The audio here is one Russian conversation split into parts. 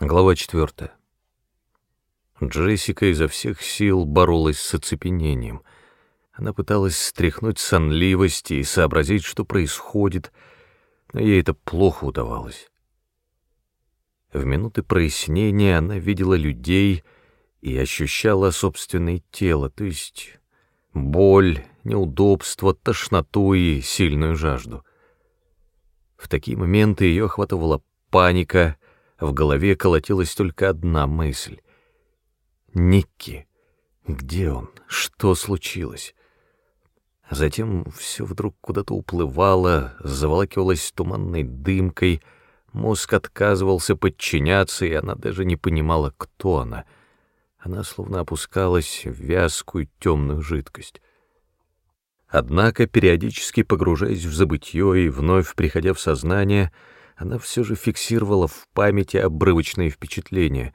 Глава 4. Джессика изо всех сил боролась с оцепенением. Она пыталась стряхнуть сонливость и сообразить, что происходит, но ей это плохо удавалось. В минуты прояснения она видела людей и ощущала собственное тело, то есть боль, неудобство, тошноту и сильную жажду. В такие моменты ее охватывала паника — в голове колотилась только одна мысль. Никки. Где он? Что случилось? Затем все вдруг куда-то уплывало, заволакивалось туманной дымкой, мозг отказывался подчиняться, и она даже не понимала, кто она. Она словно опускалась в вязкую темную жидкость. Однако, периодически погружаясь в забытье и вновь приходя в сознание, — она все же фиксировала в памяти обрывочные впечатления.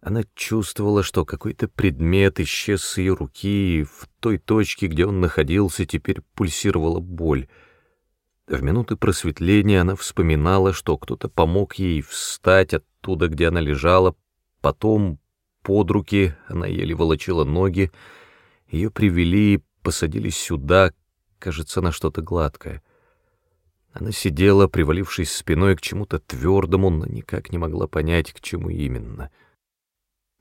Она чувствовала, что какой-то предмет исчез с ее руки, и в той точке, где он находился, теперь пульсировала боль. В минуты просветления она вспоминала, что кто-то помог ей встать оттуда, где она лежала, потом под руки, она еле волочила ноги, ее привели и посадили сюда, кажется, на что-то гладкое. Она сидела, привалившись спиной к чему-то твердому, но никак не могла понять, к чему именно.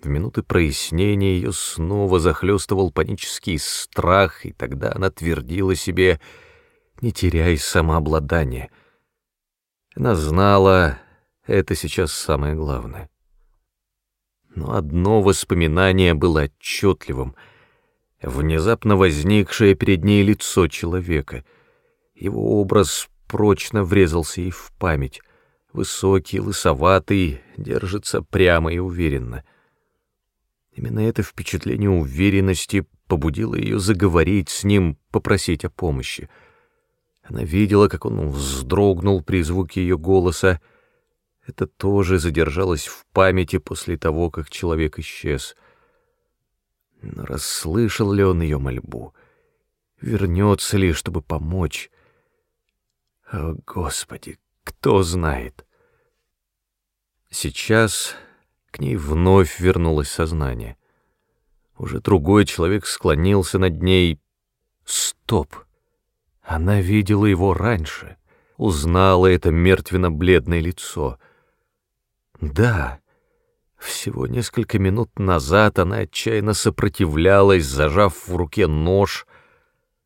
В минуты прояснения ее снова захлестывал панический страх, и тогда она твердила себе «Не теряй самообладание». Она знала, это сейчас самое главное. Но одно воспоминание было отчетливым, внезапно возникшее перед ней лицо человека. Его образ прочно врезался ей в память. Высокий, лысоватый, держится прямо и уверенно. Именно это впечатление уверенности побудило ее заговорить с ним, попросить о помощи. Она видела, как он вздрогнул при звуке ее голоса. Это тоже задержалось в памяти после того, как человек исчез. Но расслышал ли он ее мольбу? Вернется ли, чтобы помочь? О, Господи, кто знает? Сейчас к ней вновь вернулось сознание. Уже другой человек склонился над ней. Стоп! Она видела его раньше, узнала это мертвенно-бледное лицо. Да, всего несколько минут назад она отчаянно сопротивлялась, зажав в руке нож,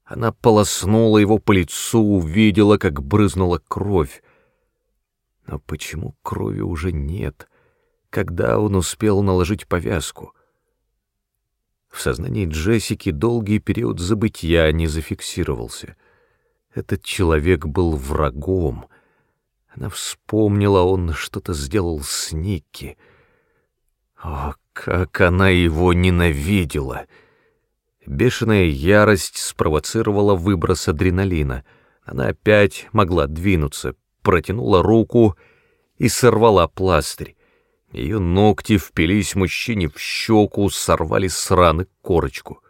она полоснула его по лицу, увидела, как брызнула кровь. Но почему крови уже нет? Когда он успел наложить повязку? В сознании Джессики долгий период забытья не зафиксировался. Этот человек был врагом. Она вспомнила, он что-то сделал с Никки. О, как она его ненавидела! — Бешеная ярость спровоцировала выброс адреналина. Она опять могла двинуться, протянула руку и сорвала пластырь. Ее ногти впились мужчине в щеку, сорвали с раны корочку.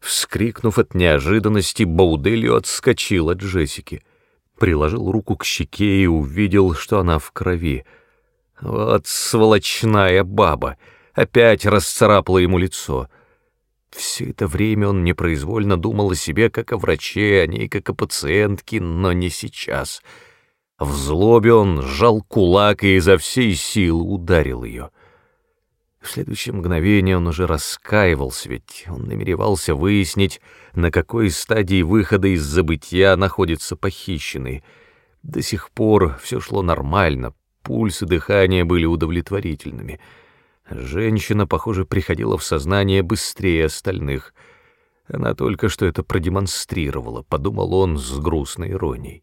Вскрикнув от неожиданности, Бауделио отскочил от Джессики. Приложил руку к щеке и увидел, что она в крови. Вот сволочная баба! Опять расцарапала ему лицо — все это время он непроизвольно думал о себе как о враче, о ней как о пациентке, но не сейчас. В злобе он сжал кулак и изо всей силы ударил ее. В следующее мгновение он уже раскаивался, ведь он намеревался выяснить, на какой стадии выхода из забытия находится похищенный. До сих пор все шло нормально, пульс и дыхание были удовлетворительными — Женщина, похоже, приходила в сознание быстрее остальных. Она только что это продемонстрировала, подумал он с грустной иронией.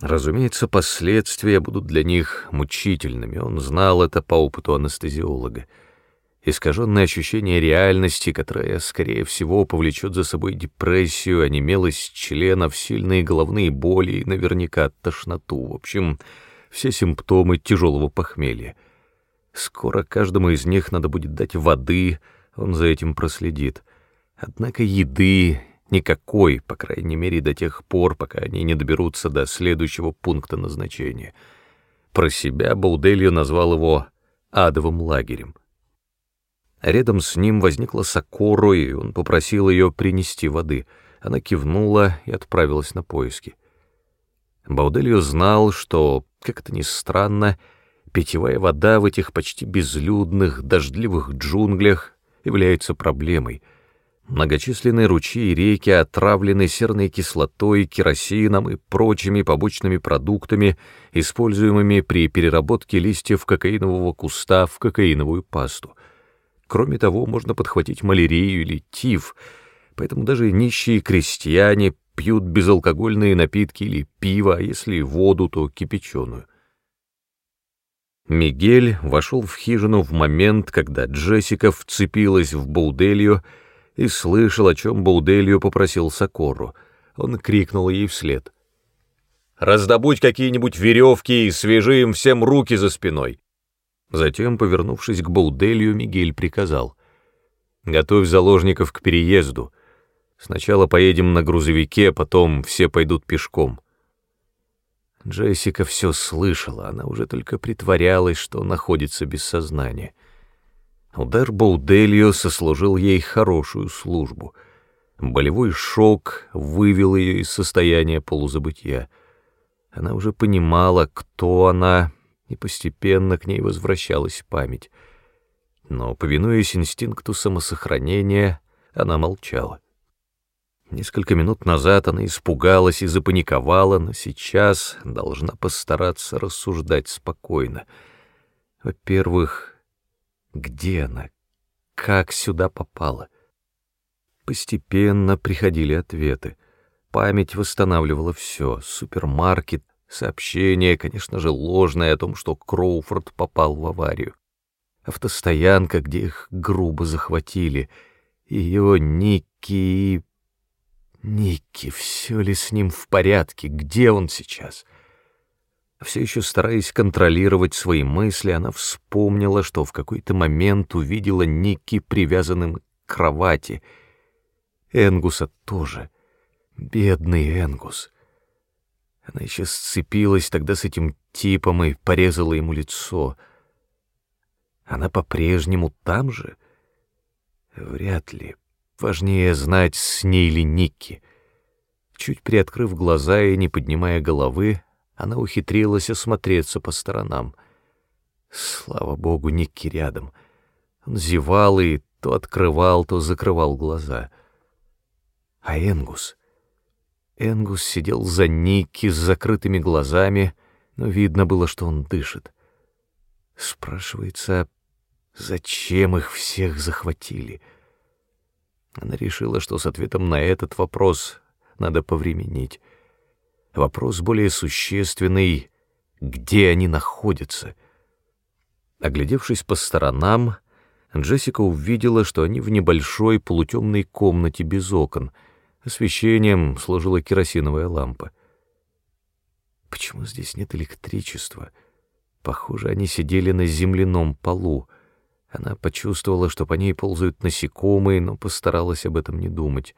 Разумеется, последствия будут для них мучительными, он знал это по опыту анестезиолога. Искаженное ощущение реальности, которое, скорее всего, повлечет за собой депрессию, онемелость членов, сильные головные боли и наверняка тошноту. В общем, все симптомы тяжелого похмелья — Скоро каждому из них надо будет дать воды, он за этим проследит. Однако еды никакой, по крайней мере, до тех пор, пока они не доберутся до следующего пункта назначения. Про себя Бауделью назвал его «адовым лагерем». Рядом с ним возникла Сокору, и он попросил ее принести воды. Она кивнула и отправилась на поиски. Бауделью знал, что, как это ни странно, питьевая вода в этих почти безлюдных, дождливых джунглях является проблемой. Многочисленные ручьи и реки отравлены серной кислотой, керосином и прочими побочными продуктами, используемыми при переработке листьев кокаинового куста в кокаиновую пасту. Кроме того, можно подхватить малярию или тиф, поэтому даже нищие крестьяне пьют безалкогольные напитки или пиво, а если воду, то кипяченую. Мигель вошел в хижину в момент, когда Джессика вцепилась в Бауделью и слышал, о чем Бауделью попросил Сокору. Он крикнул ей вслед. «Раздобудь какие-нибудь веревки и свяжи им всем руки за спиной!» Затем, повернувшись к Бауделью, Мигель приказал. «Готовь заложников к переезду. Сначала поедем на грузовике, потом все пойдут пешком». Джессика все слышала, она уже только притворялась, что находится без сознания. Удар Бауделио сослужил ей хорошую службу. Болевой шок вывел ее из состояния полузабытия. Она уже понимала, кто она и постепенно к ней возвращалась память. Но, повинуясь инстинкту самосохранения, она молчала. Несколько минут назад она испугалась и запаниковала, но сейчас должна постараться рассуждать спокойно. Во-первых, где она? Как сюда попала? Постепенно приходили ответы. Память восстанавливала все — супермаркет, Сообщение, конечно же, ложное о том, что Кроуфорд попал в аварию. Автостоянка, где их грубо захватили. Ее Никки... Никки, все ли с ним в порядке? Где он сейчас? Все еще стараясь контролировать свои мысли, она вспомнила, что в какой-то момент увидела Никки привязанным к кровати. Энгуса тоже. Бедный Энгус. Она еще сцепилась тогда с этим типом и порезала ему лицо. Она по-прежнему там же? Вряд ли. Важнее знать, с ней ли Никки. Чуть приоткрыв глаза и не поднимая головы, она ухитрилась осмотреться по сторонам. Слава богу, Никки рядом. Он зевал и то открывал, то закрывал глаза. А Энгус? Энгус сидел за Никки с закрытыми глазами, но видно было, что он дышит. Спрашивается, зачем их всех захватили? Она решила, что с ответом на этот вопрос надо повременить. Вопрос более существенный — где они находятся? Оглядевшись по сторонам, Джессика увидела, что они в небольшой полутемной комнате без окон — Освещением служила керосиновая лампа. Почему здесь нет электричества? Похоже, они сидели на земляном полу. Она почувствовала, что по ней ползают насекомые, но постаралась об этом не думать.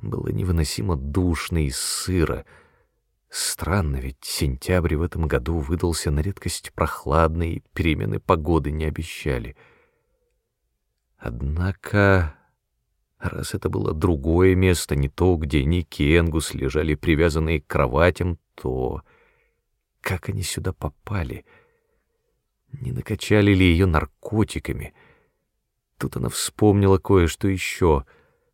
Было невыносимо душно и сыро. Странно, ведь сентябрь в этом году выдался на редкость прохладный, и перемены погоды не обещали. Однако Раз это было другое место, не то, где Ники и Энгус лежали привязанные к кроватям, то как они сюда попали? Не накачали ли ее наркотиками? Тут она вспомнила кое-что еще.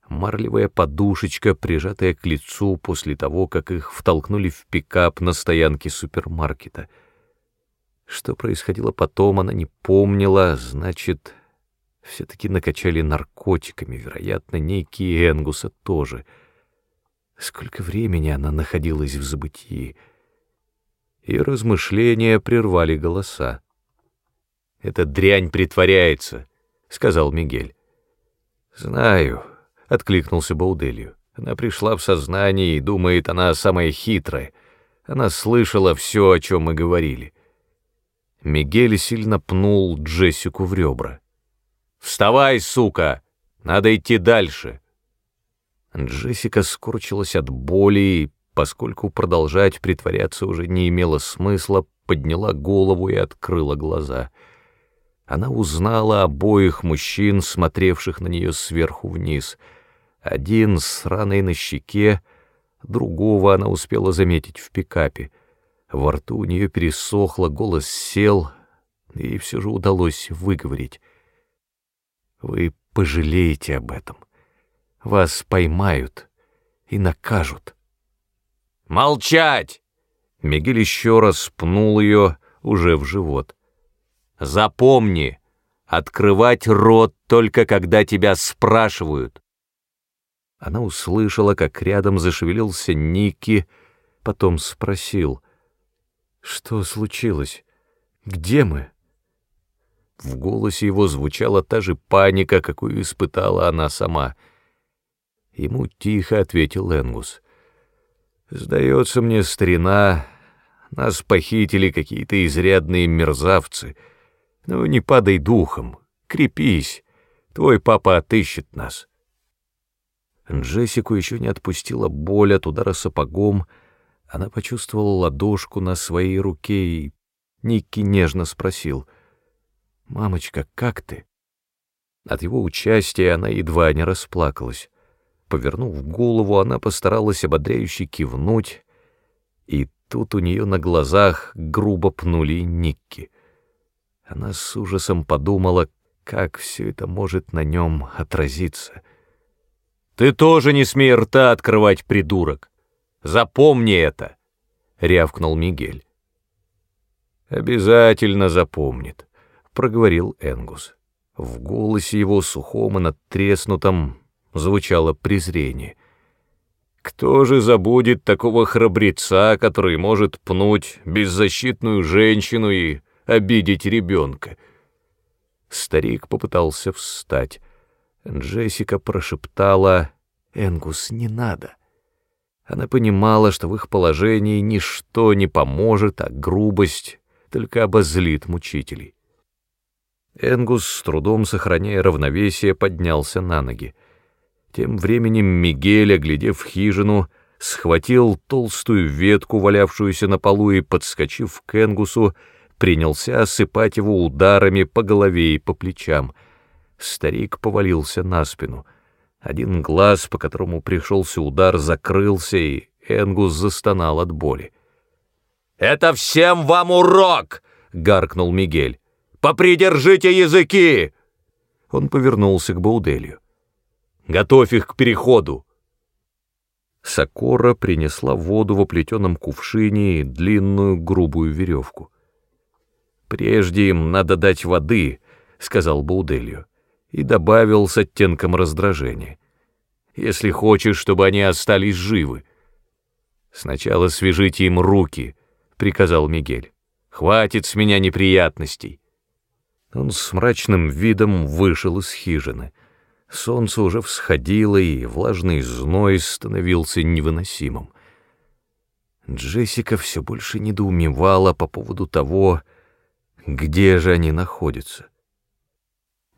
Марлевая подушечка, прижатая к лицу после того, как их втолкнули в пикап на стоянке супермаркета. Что происходило потом, она не помнила, значит, все-таки накачали наркотиками, вероятно, некие Энгуса тоже. Сколько времени она находилась в забытии. И размышления прервали голоса. «Эта дрянь притворяется», — сказал Мигель. «Знаю», — откликнулся Бауделью. «Она пришла в сознание и думает, она самая хитрая. Она слышала все, о чем мы говорили». Мигель сильно пнул Джессику в ребра. «Вставай, сука! Надо идти дальше!» Джессика скорчилась от боли и поскольку продолжать притворяться уже не имело смысла, подняла голову и открыла глаза. Она узнала обоих мужчин, смотревших на нее сверху вниз. Один с раной на щеке, другого она успела заметить в пикапе. Во рту у нее пересохло, голос сел, и все же удалось выговорить. «Вы пожалеете об этом. Вас поймают и накажут». «Молчать!» Мигель еще раз пнул ее уже в живот. «Запомни, открывать рот только когда тебя спрашивают». Она услышала, как рядом зашевелился Ники, потом спросил, «Что случилось? Где мы?» В голосе его звучала та же паника, какую испытала она сама. Ему тихо ответил Энгус. Сдается мне, старина, нас похитили какие-то изрядные мерзавцы. Ну, не падай духом, крепись, твой папа отыщет нас. Джессику еще не отпустила боль от удара сапогом, она почувствовала ладошку на своей руке, и Никки нежно спросил, «Мамочка, как ты?» От его участия она едва не расплакалась. Повернув голову, она постаралась ободряюще кивнуть, и тут у нее на глазах грубо пнули Никки. Она с ужасом подумала, как все это может на нем отразиться. «Ты тоже не смей рта открывать, придурок! Запомни это!» — рявкнул Мигель. «Обязательно запомнит», — проговорил Энгус. В голосе его сухом и надтреснутом звучало презрение. Кто же забудет такого храбреца, который может пнуть беззащитную женщину и обидеть ребенка? Старик попытался встать. Джессика прошептала «Энгус, не надо». Она понимала, что в их положении ничто не поможет, а грубость только обозлит мучителей. Энгус, с трудом сохраняя равновесие, поднялся на ноги. Тем временем Мигель, оглядев хижину, схватил толстую ветку, валявшуюся на полу, и, подскочив к Энгусу, принялся осыпать его ударами по голове и по плечам. Старик повалился на спину. Один глаз, по которому пришелся удар, закрылся, и Энгус застонал от боли. «Это всем вам урок!» — гаркнул Мигель. «Попридержите языки!» Он повернулся к Бауделью. Готовь их к переходу!» Сокора принесла воду в оплетенном кувшине и длинную грубую веревку. «Прежде им надо дать воды», — сказал Бауделью, и добавил с оттенком раздражения. «Если хочешь, чтобы они остались живы». «Сначала свяжите им руки», — приказал Мигель. «Хватит с меня неприятностей». Он с мрачным видом вышел из хижины — Солнце уже всходило, и влажный зной становился невыносимым. Джессика все больше недоумевала по поводу того, где же они находятся.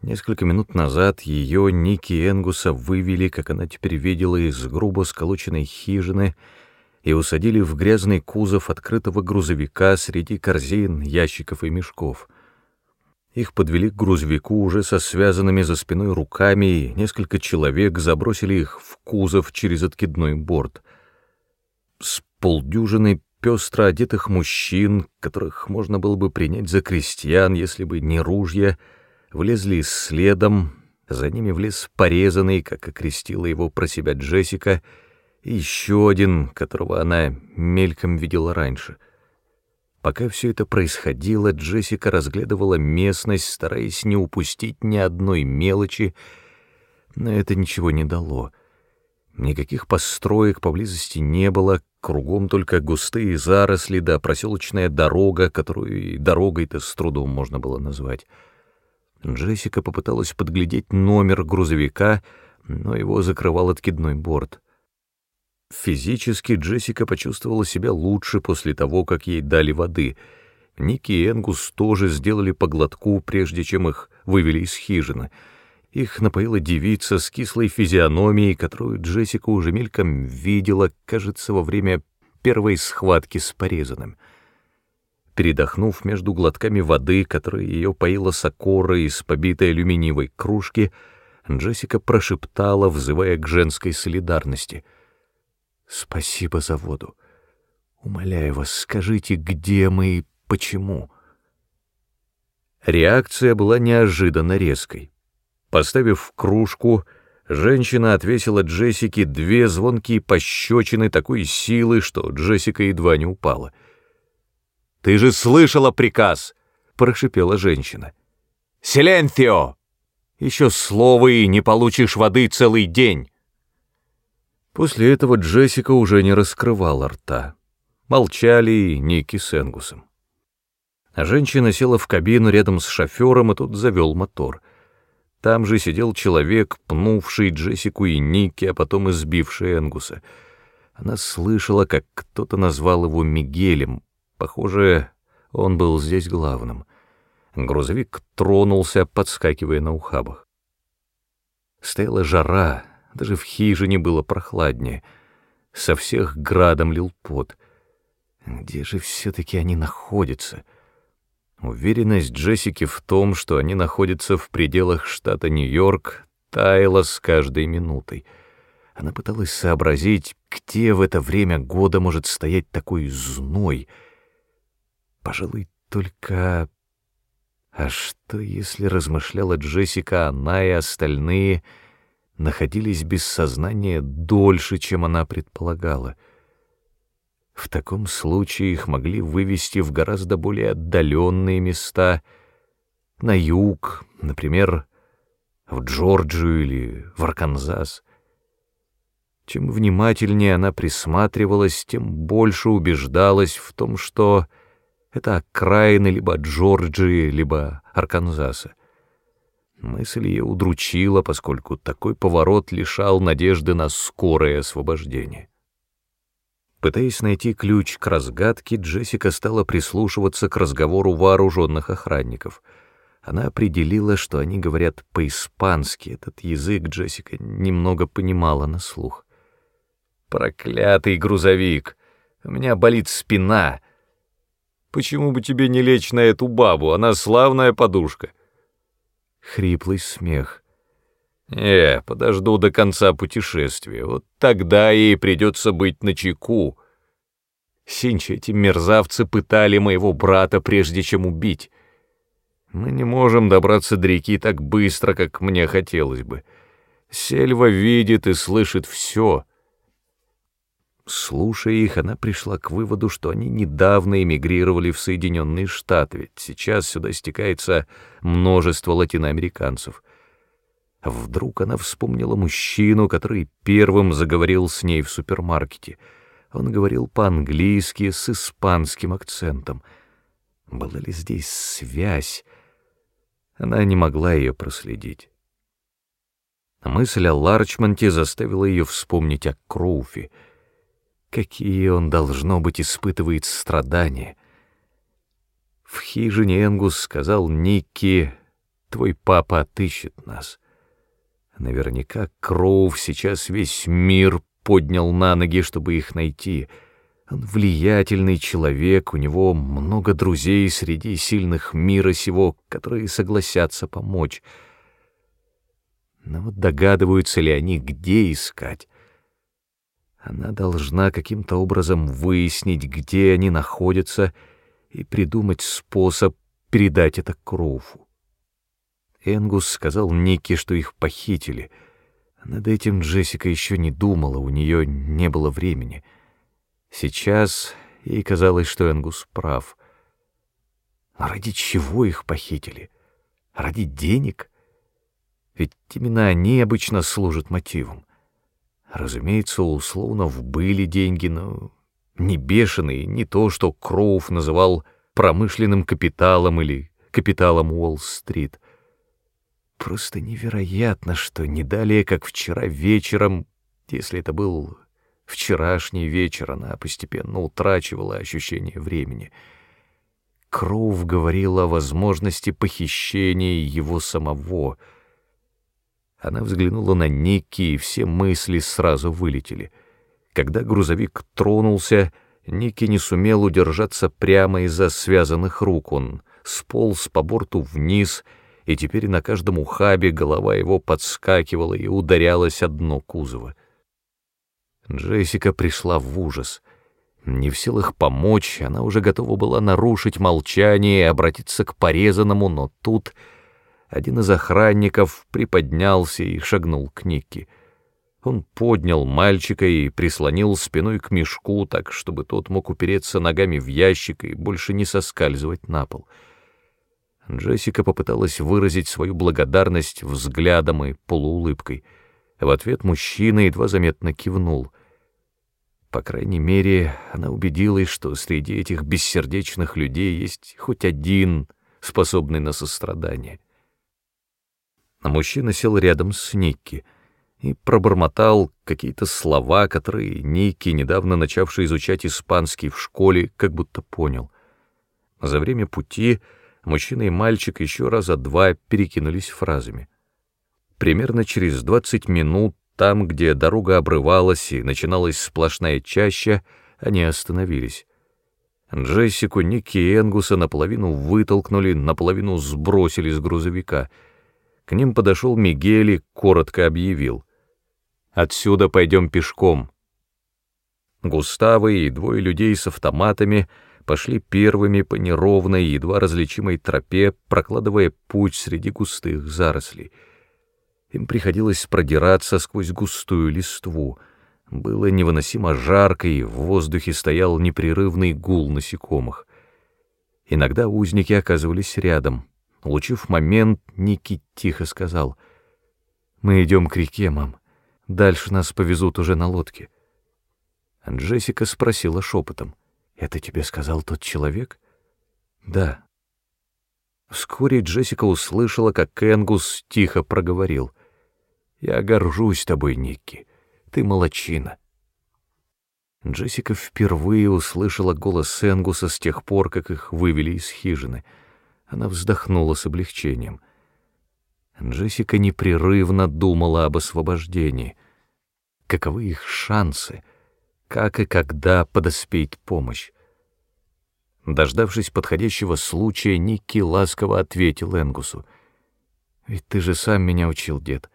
Несколько минут назад ее Ники и Энгуса вывели, как она теперь видела, из грубо сколоченной хижины и усадили в грязный кузов открытого грузовика среди корзин, ящиков и мешков — их подвели к грузовику уже со связанными за спиной руками, и несколько человек забросили их в кузов через откидной борт. С полдюжины пестро одетых мужчин, которых можно было бы принять за крестьян, если бы не ружья, влезли следом, за ними влез порезанный, как окрестила его про себя Джессика, и еще один, которого она мельком видела раньше — Пока все это происходило, Джессика разглядывала местность, стараясь не упустить ни одной мелочи, но это ничего не дало. Никаких построек поблизости не было, кругом только густые заросли да проселочная дорога, которую дорогой-то с трудом можно было назвать. Джессика попыталась подглядеть номер грузовика, но его закрывал откидной борт — Физически Джессика почувствовала себя лучше после того, как ей дали воды. Ники и Энгус тоже сделали по глотку, прежде чем их вывели из хижины, Их напоила девица с кислой физиономией, которую Джессика уже мельком видела, кажется, во время первой схватки с порезанным. Передохнув между глотками воды, которой ее поила Сокора из побитой алюминиевой кружки, Джессика прошептала, взывая к женской солидарности. «Спасибо за воду. Умоляю вас, скажите, где мы и почему?» Реакция была неожиданно резкой. Поставив кружку, женщина отвесила Джессике две звонкие пощечины такой силы, что Джессика едва не упала. «Ты же слышала приказ!» — прошипела женщина. «Силенцио! Еще слово и не получишь воды целый день!» После этого Джессика уже не раскрывала рта. Молчали и Ники с Энгусом. А женщина села в кабину рядом с шофером, и тот завел мотор. Там же сидел человек, пнувший Джессику и Ники, а потом избивший Энгуса. Она слышала, как кто-то назвал его Мигелем. Похоже, он был здесь главным. Грузовик тронулся, подскакивая на ухабах. Стояла жара, даже в хижине было прохладнее. Со всех градом лил пот. Где же все-таки они находятся — Уверенность Джессики в том, что они находятся в пределах штата Нью-Йорк, таяла с каждой минутой. Она пыталась сообразить, где в это время года может стоять такой зной. Пожалуй, только... А что, если размышляла Джессика, она и остальные находились без сознания дольше, чем она предполагала — в таком случае их могли вывести в гораздо более отдаленные места, на юг, например, в Джорджию или в Арканзас. Чем внимательнее она присматривалась, тем больше убеждалась в том, что это окраины либо Джорджии, либо Арканзаса. Мысль ее удручила, поскольку такой поворот лишал надежды на скорое освобождение. Пытаясь найти ключ к разгадке, Джессика стала прислушиваться к разговору вооруженных охранников. Она определила, что они говорят по-испански. Этот язык Джессика немного понимала на слух. «Проклятый грузовик! У меня болит спина!» «Почему бы тебе не лечь на эту бабу? Она славная подушка!» Хриплый смех — «Э, подожду до конца путешествия, вот тогда ей придется быть начеку. Синчи, эти мерзавцы пытали моего брата, прежде чем убить. Мы не можем добраться до реки так быстро, как мне хотелось бы. Сельва видит и слышит все». Слушая их, она пришла к выводу, что они недавно эмигрировали в Соединенные Штаты, ведь сейчас сюда стекается множество латиноамериканцев — Вдруг она вспомнила мужчину, который первым заговорил с ней в супермаркете. Он говорил по-английски с испанским акцентом. Была ли здесь связь? Она не могла ее проследить. Мысль о Ларчмонте заставила ее вспомнить о Кроуфе. Какие он, должно быть, испытывает страдания. В хижине Энгус сказал Никки, «Твой папа отыщет нас». Наверняка Кроув сейчас весь мир поднял на ноги, чтобы их найти. Он влиятельный человек, у него много друзей среди сильных мира сего, которые согласятся помочь. Но вот догадываются ли они, где искать? Она должна каким-то образом выяснить, где они находятся, и придумать способ передать это Кроуфу. Энгус сказал Нике, что их похитили. Над этим Джессика еще не думала, у нее не было времени. Сейчас ей казалось, что Энгус прав. А ради чего их похитили? Ради денег? Ведь именно они обычно служат мотивом. Разумеется, у Слоунов были деньги, но не бешеные, не то, что Кроув называл промышленным капиталом или капиталом Уолл-стрит — Просто невероятно, что не далее, как вчера вечером, если это был вчерашний вечер, она постепенно утрачивала ощущение времени. Кроув говорил о возможности похищения его самого. Она взглянула на Никки, и все мысли сразу вылетели. Когда грузовик тронулся, Никки не сумел удержаться прямо из-за связанных рук. Он сполз по борту вниз, и теперь на каждом ухабе голова его подскакивала и ударялась о дно кузова. Джессика пришла в ужас. Не в силах помочь, она уже готова была нарушить молчание и обратиться к порезанному, но тут один из охранников приподнялся и шагнул к Никке. Он поднял мальчика и прислонил спиной к мешку, так, чтобы тот мог упереться ногами в ящик и больше не соскальзывать на пол. Джессика попыталась выразить свою благодарность взглядом и полуулыбкой. В ответ мужчина едва заметно кивнул. По крайней мере, она убедилась, что среди этих бессердечных людей есть хоть один, способный на сострадание. А мужчина сел рядом с Никки и пробормотал какие-то слова, которые Никки, недавно начавший изучать испанский в школе, как будто понял. За время пути мужчина и мальчик еще раза два перекинулись фразами. Примерно через двадцать минут там, где дорога обрывалась и начиналась сплошная чаща, они остановились. Джессику, Ники и Энгуса наполовину вытолкнули, наполовину сбросили с грузовика. К ним подошел Мигель и коротко объявил. «Отсюда пойдем пешком». Густаво и двое людей с автоматами пошли первыми по неровной, едва различимой тропе, прокладывая путь среди густых зарослей — им приходилось продираться сквозь густую листву. Было невыносимо жарко, и в воздухе стоял непрерывный гул насекомых. Иногда узники оказывались рядом. Улучив момент, Ники тихо сказал, «Мы идем к реке, мам. Дальше нас повезут уже на лодке». Джессика спросила шепотом, «Это тебе сказал тот человек?» «Да». Вскоре Джессика услышала, как Энгус тихо проговорил, я горжусь тобой, Никки. Ты молочина. Джессика впервые услышала голос Энгуса с тех пор, как их вывели из хижины. Она вздохнула с облегчением. Джессика непрерывно думала об освобождении. Каковы их шансы? Как и когда подоспеет помощь? Дождавшись подходящего случая, Никки ласково ответил Энгусу. «Ведь ты же сам меня учил, дед.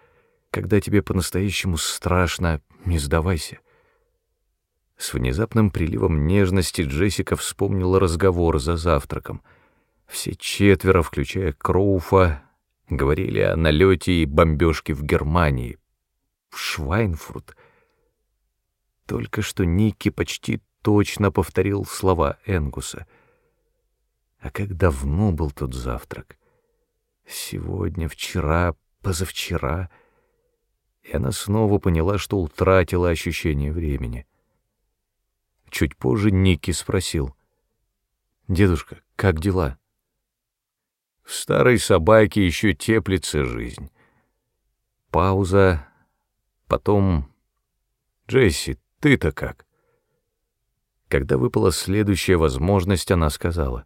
Когда тебе по-настоящему страшно, не сдавайся. С внезапным приливом нежности Джессика вспомнила разговор за завтраком. Все четверо, включая Кроуфа, говорили о налете и бомбежке в Германии. В Швайнфурт. Только что Ники почти точно повторил слова Энгуса. А как давно был тот завтрак? Сегодня, вчера, позавчера — и она снова поняла, что утратила ощущение времени. Чуть позже Ники спросил. «Дедушка, как дела?» В старой собаке еще теплится жизнь. Пауза, потом... «Джесси, ты-то как?» Когда выпала следующая возможность, она сказала.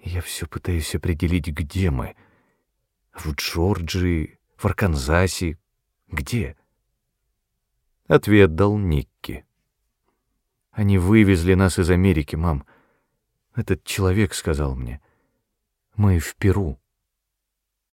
«Я все пытаюсь определить, где мы. В Джорджии, в Арканзасе, где? Ответ дал Никки. Они вывезли нас из Америки, мам. Этот человек сказал мне. Мы в Перу.